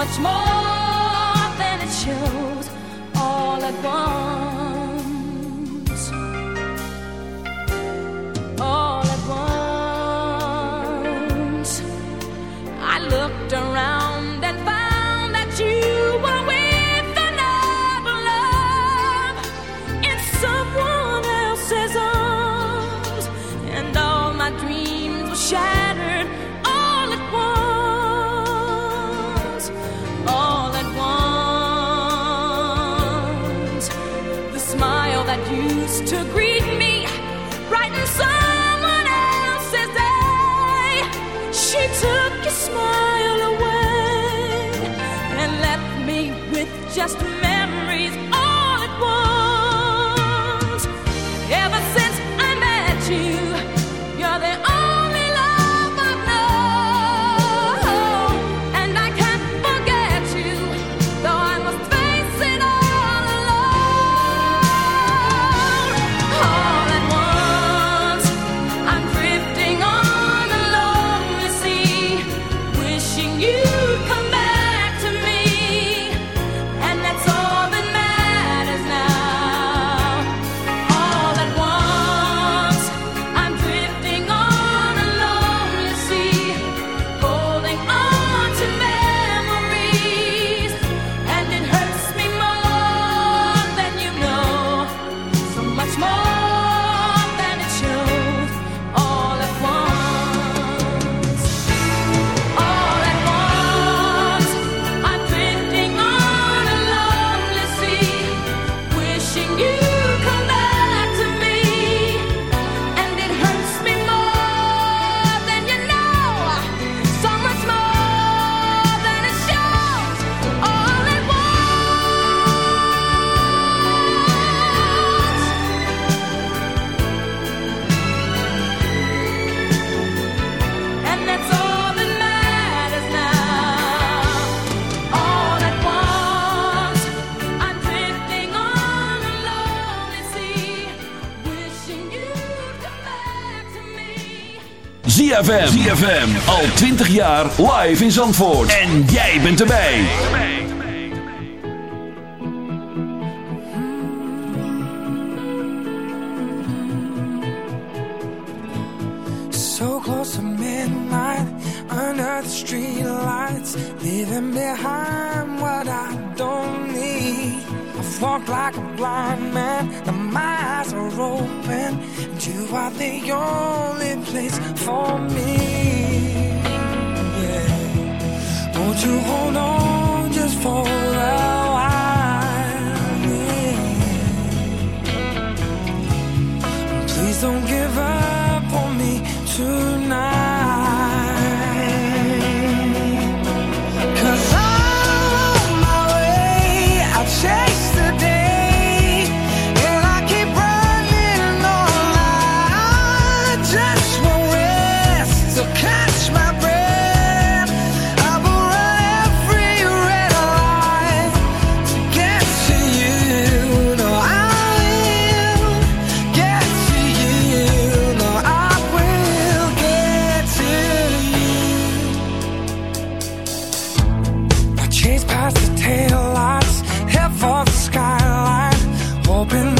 much more than it shows all at once. to greet me, bright in someone else's day. She took your smile away and left me with just memories. ZFM. ZFM. Al 20 jaar live in Zandvoort. En jij bent erbij. So close to midnight. Under the streetlights. Leaving behind what I don't need. I've walked like a blind man. And my eyes are open. And you are the only chase past the tail lights, head for the skyline, hoping.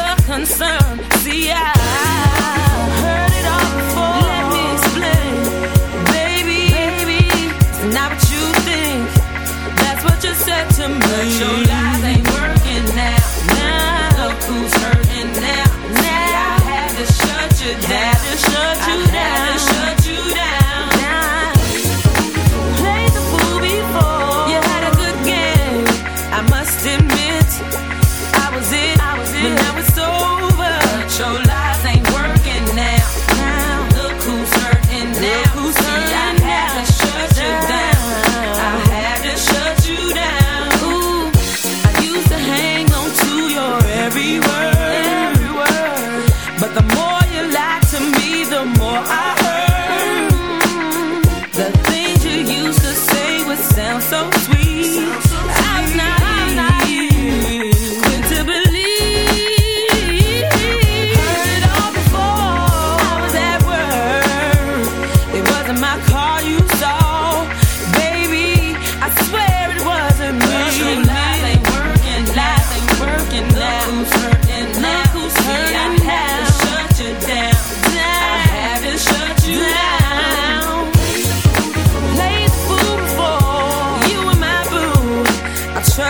concerned. See, I heard it all before. Let me explain, baby. baby it's not what you think. That's what you said to me. But your lies ain't working now. Now look who's hurting now. Now I had to shut you down. Down. Had to shut you down.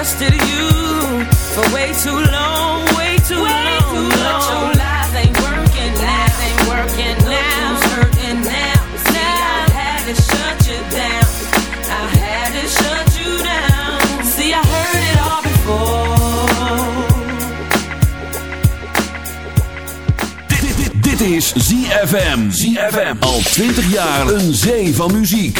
Trusted you for way too long, way too long. But your lies ain't working now, ain't working now. Who's hurting now? See, I had to shut you down. I had to shut you down. See, I heard it all before. Dit, dit, dit is ZFM. ZFM. Al 20 jaar een zee van muziek.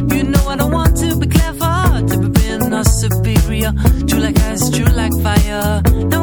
no, I don't want to be clever, to be being or superior. True like ice, true like fire. No,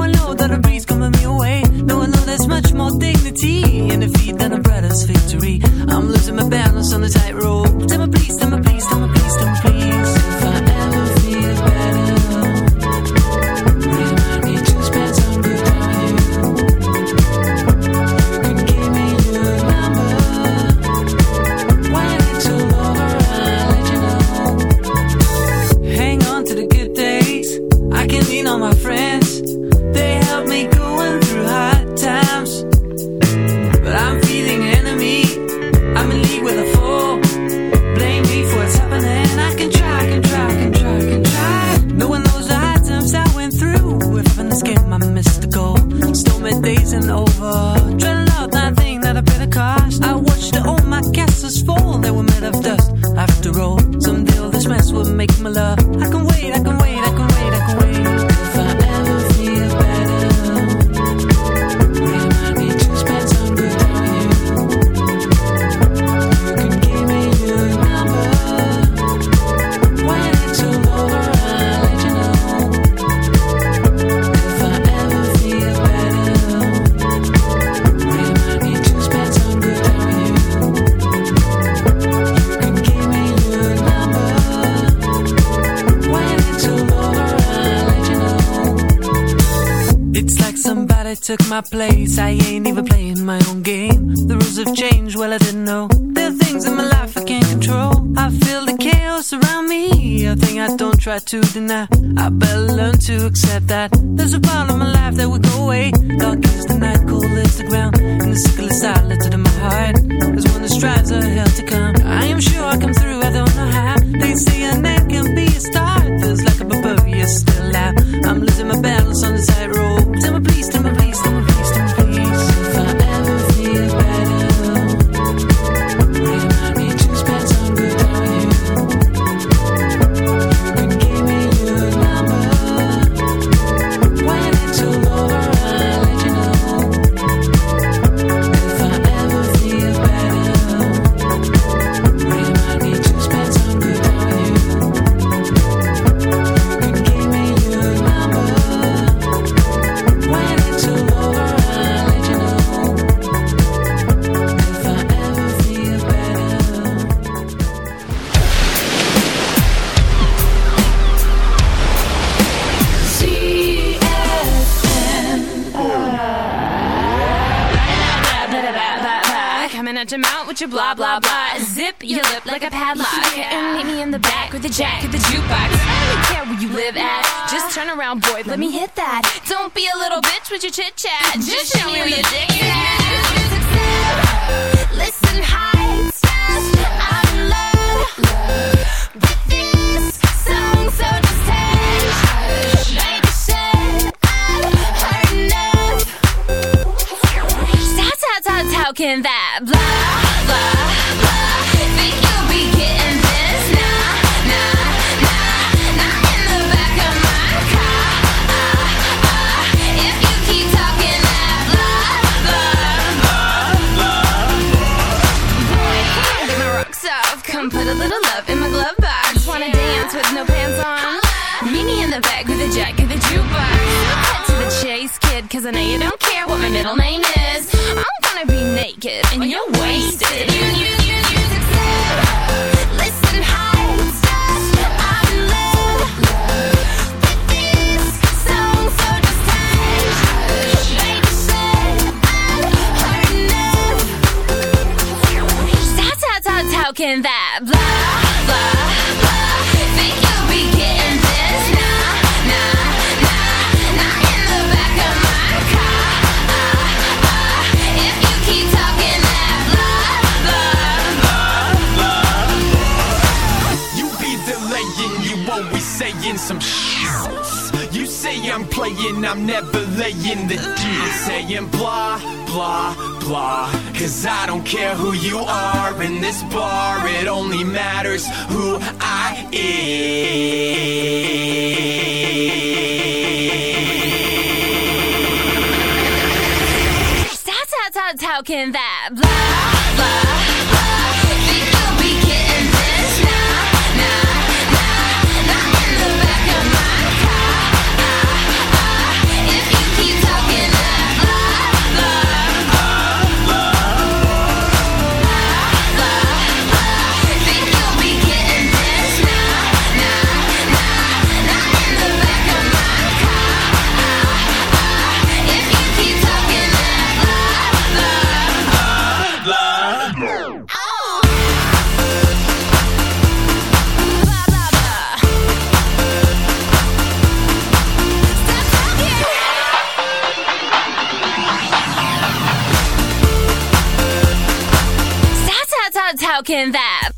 took my place. I cause I know you don't care what my middle name is. I'm gonna be naked and well, you're wasted. You, you, you, you, Listen. I'm in love this song, so just can that? Say I'm playing, I'm never laying the deal. I'm saying blah, blah, blah. Cause I don't care who you are in this bar, it only matters who I am. That's how, how, how can that blah, blah. Can that?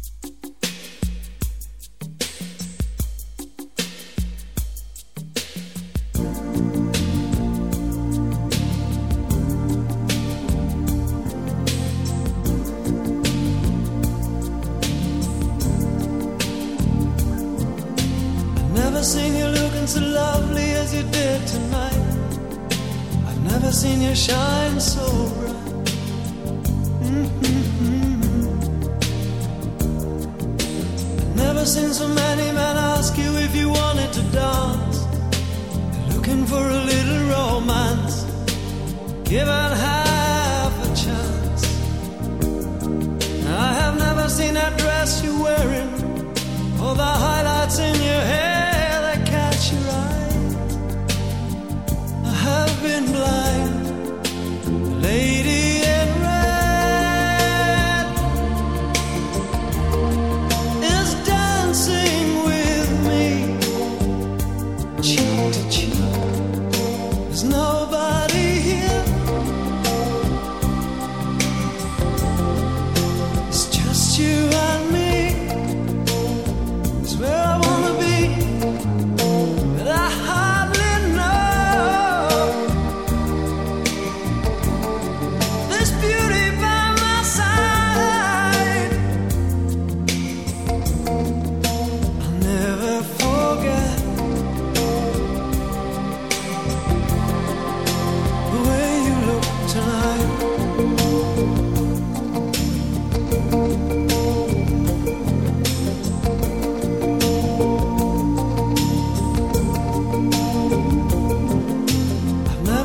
Never seen you looking so lovely as you did tonight. I've never seen you shine so bright. Never seen so many men ask you if you wanted to dance. Looking for a little romance, given half a chance. I have never seen that dress you're wearing. All the highlights in your hair that catch your eye. I have been blind,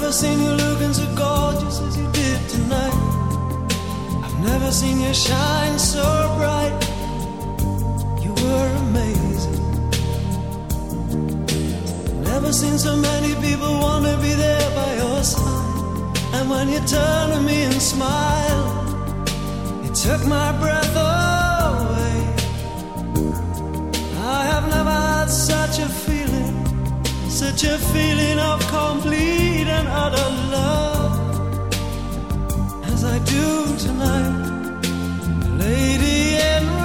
never seen you looking so gorgeous as you did tonight. I've never seen you shine so bright. You were amazing. Never seen so many people want to be there by your side. And when you turn to me and smile, it took my breath away. I have never had such a feeling such a feeling of complete and love as I do tonight, lady in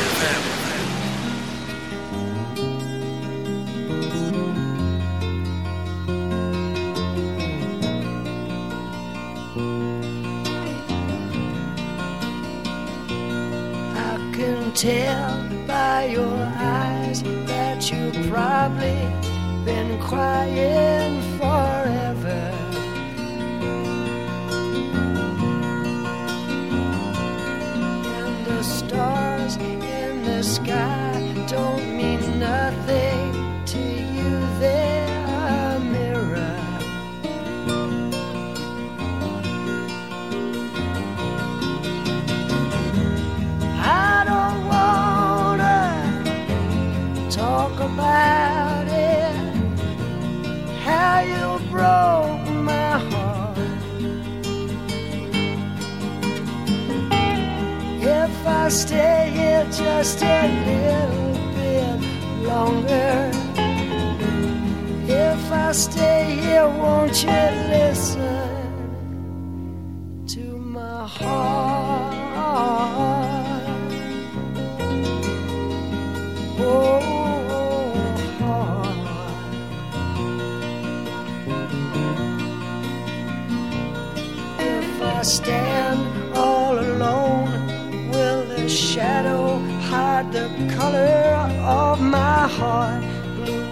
Shadow hide the color of my heart? Blue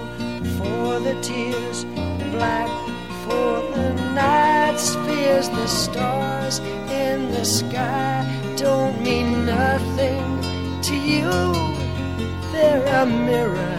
for the tears, black for the night's fears. The stars in the sky don't mean nothing to you. They're a mirror.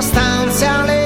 circostanze alle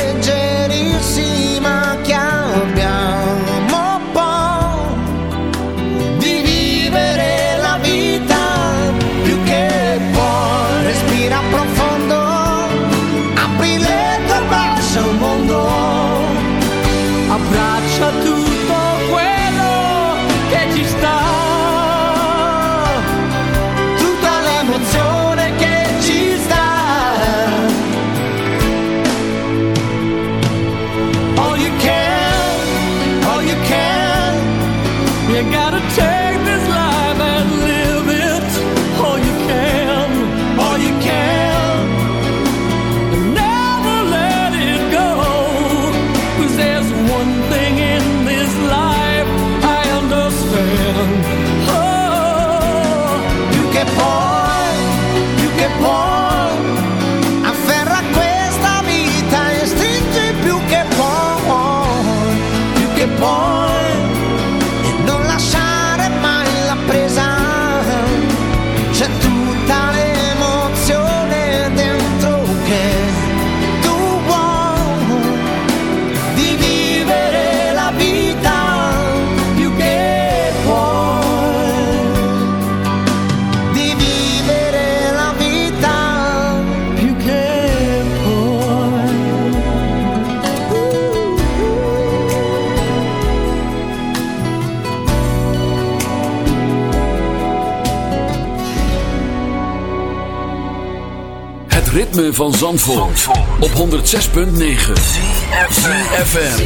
van Zandvoort, op 106.9 ZFM.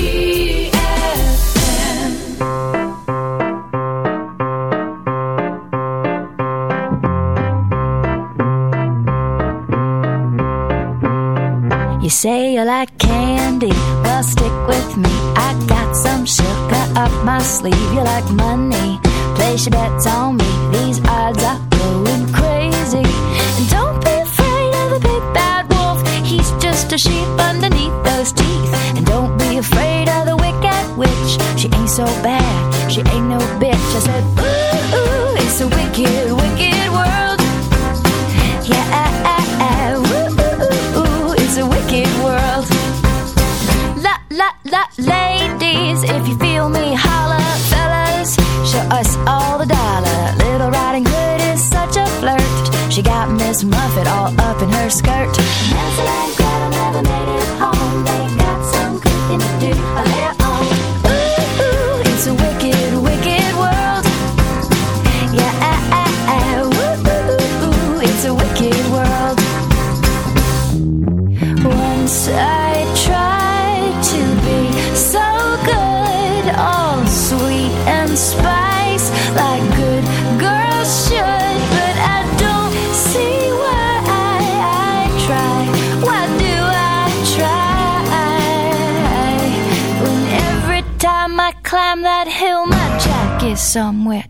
You say you like candy, well stick with me. I got some sugar up my sleeve. You like money, place your bets on me. These odds are sheep underneath those teeth. And don't be afraid of the wicked witch. She ain't so bad, she ain't no bitch. I said, ooh, ooh it's a wicked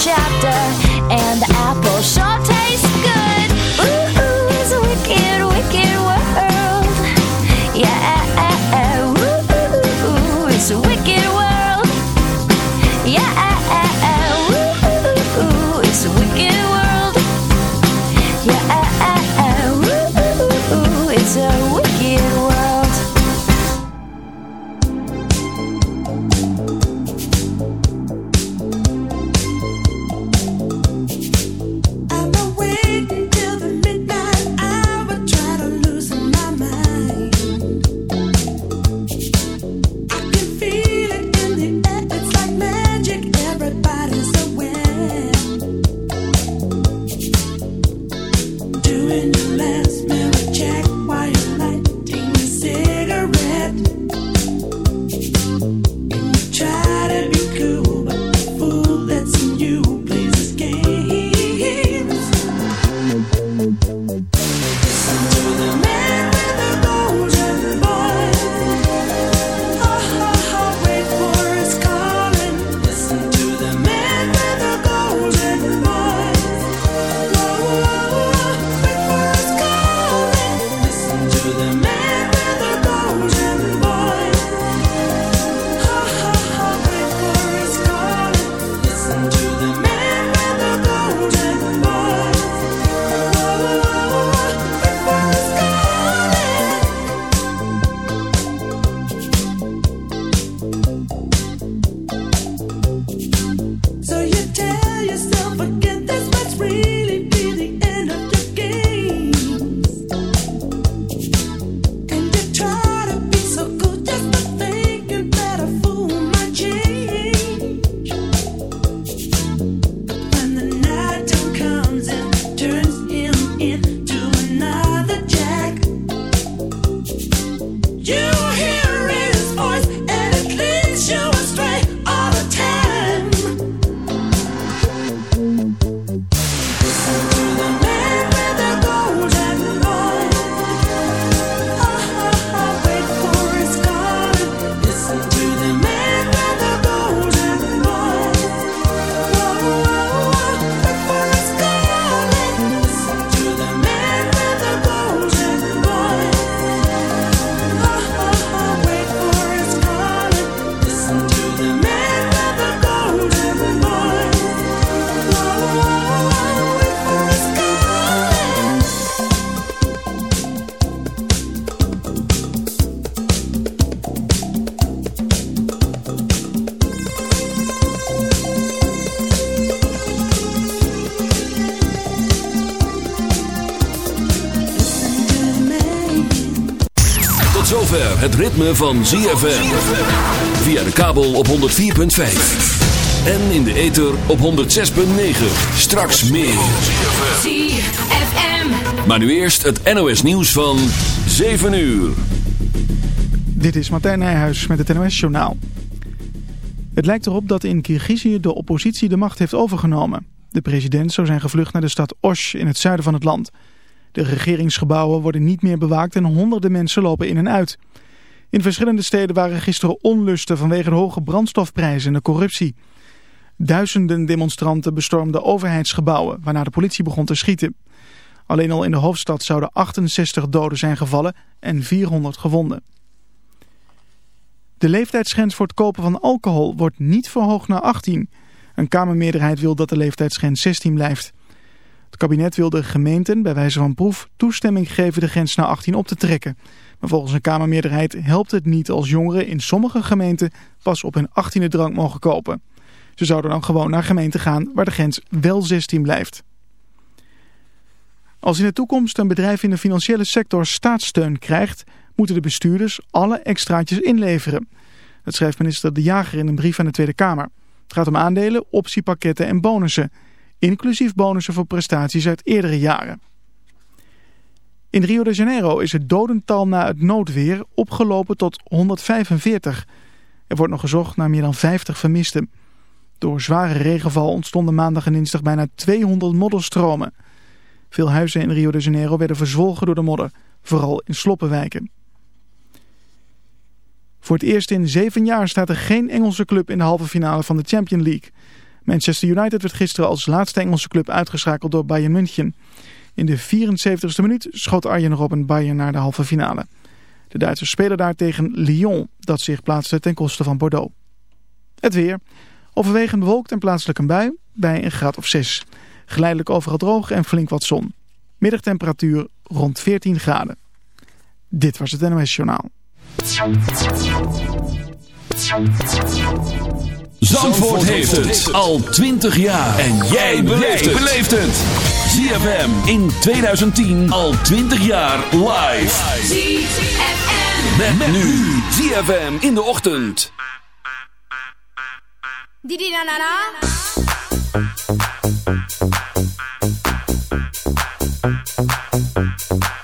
chapter, and het ritme van ZFM. Via de kabel op 104.5. En in de ether op 106.9. Straks meer. ZFM. Maar nu eerst het NOS nieuws van 7 uur. Dit is Martijn Nijhuis met het NOS-journaal. Het lijkt erop dat in Kirgizië de oppositie de macht heeft overgenomen. De president zou zijn gevlucht naar de stad Osh in het zuiden van het land. De regeringsgebouwen worden niet meer bewaakt en honderden mensen lopen in en uit. In verschillende steden waren gisteren onlusten vanwege de hoge brandstofprijzen en de corruptie. Duizenden demonstranten bestormden overheidsgebouwen, waarna de politie begon te schieten. Alleen al in de hoofdstad zouden 68 doden zijn gevallen en 400 gewonden. De leeftijdsgrens voor het kopen van alcohol wordt niet verhoogd naar 18. Een kamermeerderheid wil dat de leeftijdsgrens 16 blijft. Het kabinet wil de gemeenten bij wijze van proef toestemming geven de grens naar 18 op te trekken. Maar volgens een Kamermeerderheid helpt het niet als jongeren in sommige gemeenten pas op hun 18e drank mogen kopen. Ze zouden dan gewoon naar gemeenten gaan waar de grens wel 16 blijft. Als in de toekomst een bedrijf in de financiële sector staatssteun krijgt, moeten de bestuurders alle extraatjes inleveren. Dat schrijft minister De Jager in een brief aan de Tweede Kamer. Het gaat om aandelen, optiepakketten en bonussen, inclusief bonussen voor prestaties uit eerdere jaren. In Rio de Janeiro is het dodental na het noodweer opgelopen tot 145. Er wordt nog gezocht naar meer dan 50 vermisten. Door zware regenval ontstonden maandag en dinsdag bijna 200 modderstromen. Veel huizen in Rio de Janeiro werden verzwolgen door de modder, vooral in sloppenwijken. Voor het eerst in zeven jaar staat er geen Engelse club in de halve finale van de Champions League. Manchester United werd gisteren als laatste Engelse club uitgeschakeld door Bayern München. In de 74ste minuut schoot Arjen Robben Bayern naar de halve finale. De Duitsers spelen daar tegen Lyon, dat zich plaatste ten koste van Bordeaux. Het weer. Overwegend bewolkt en plaatselijk een bui bij een graad of 6. Geleidelijk overal droog en flink wat zon. Middagtemperatuur rond 14 graden. Dit was het NOS Journaal. Zandvoort heeft het al 20 jaar. En jij beleeft het. ZFM in 2010 al 20 jaar live. ZFM. Met, nu ZFM in de ochtend. Didi na na na. Saturday